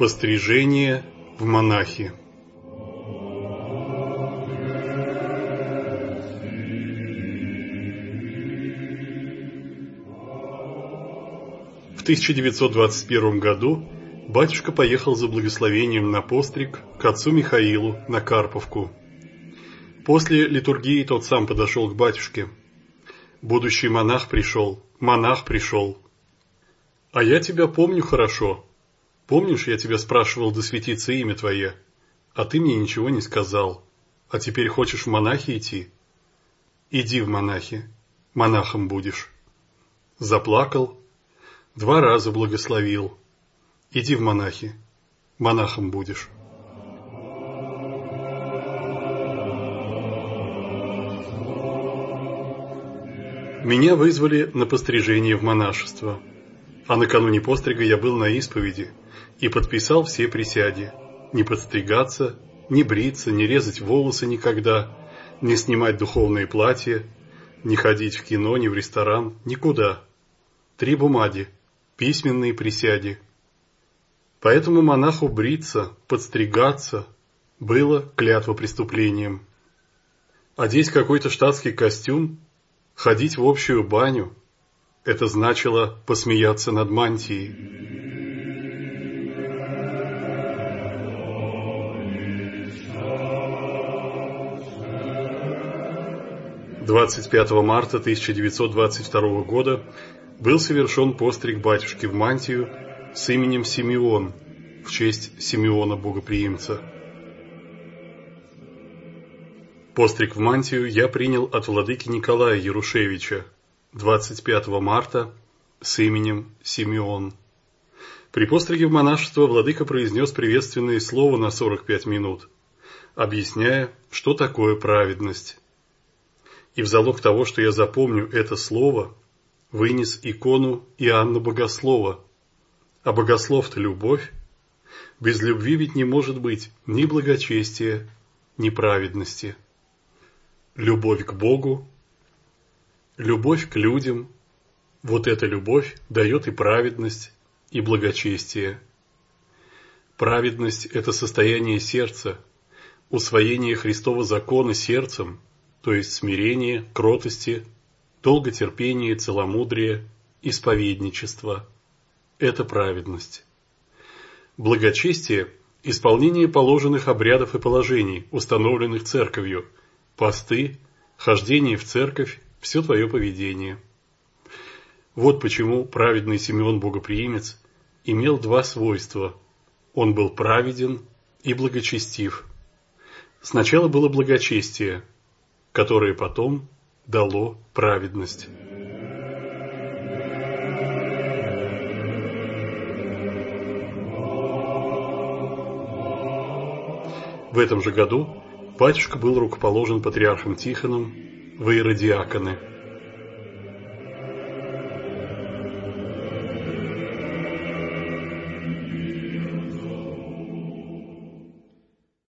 Пострижение в монахи В 1921 году батюшка поехал за благословением на постриг к отцу Михаилу на Карповку. После литургии тот сам подошел к батюшке. Будущий монах пришел, монах пришел. А я тебя помню хорошо. Помнишь, я тебя спрашивал, да светится имя твое, а ты мне ничего не сказал. А теперь хочешь в монахи идти? Иди в монахи, монахом будешь. Заплакал, два раза благословил. Иди в монахи, монахом будешь. Меня вызвали на пострижение в монашество, а накануне пострига я был на исповеди и подписал все присяги. Не подстригаться, не бриться, не резать волосы никогда, не снимать духовные платья, не ходить в кино, ни в ресторан, никуда. Три бумаги, письменные присяги. Поэтому монаху бриться, подстригаться было клятва преступлением. Одеть какой-то штатский костюм, ходить в общую баню – это значило посмеяться над мантией. 25 марта 1922 года был совершен постриг батюшки в мантию с именем Симеон в честь Симеона Богоприимца. Постриг в мантию я принял от владыки Николая Ярушевича 25 марта с именем Симеон. При постриге в монашество владыка произнес приветственное слово на 45 минут, объясняя, что такое праведность. И в залог того, что я запомню это слово, вынес икону Иоанна Богослова. А богослов-то любовь. Без любви ведь не может быть ни благочестия, ни праведности. Любовь к Богу, любовь к людям, вот эта любовь дает и праведность, и благочестие. Праведность – это состояние сердца, усвоение Христова закона сердцем – то есть смирение, кротости, долготерпение, целомудрие, исповедничество. Это праведность. Благочестие – исполнение положенных обрядов и положений, установленных церковью, посты, хождение в церковь, все твое поведение. Вот почему праведный Симеон Богоприимец имел два свойства. Он был праведен и благочестив. Сначала было благочестие, которое потом дало праведность. В этом же году батюшка был рукоположен патриархом Тихоном в иеродиаконы –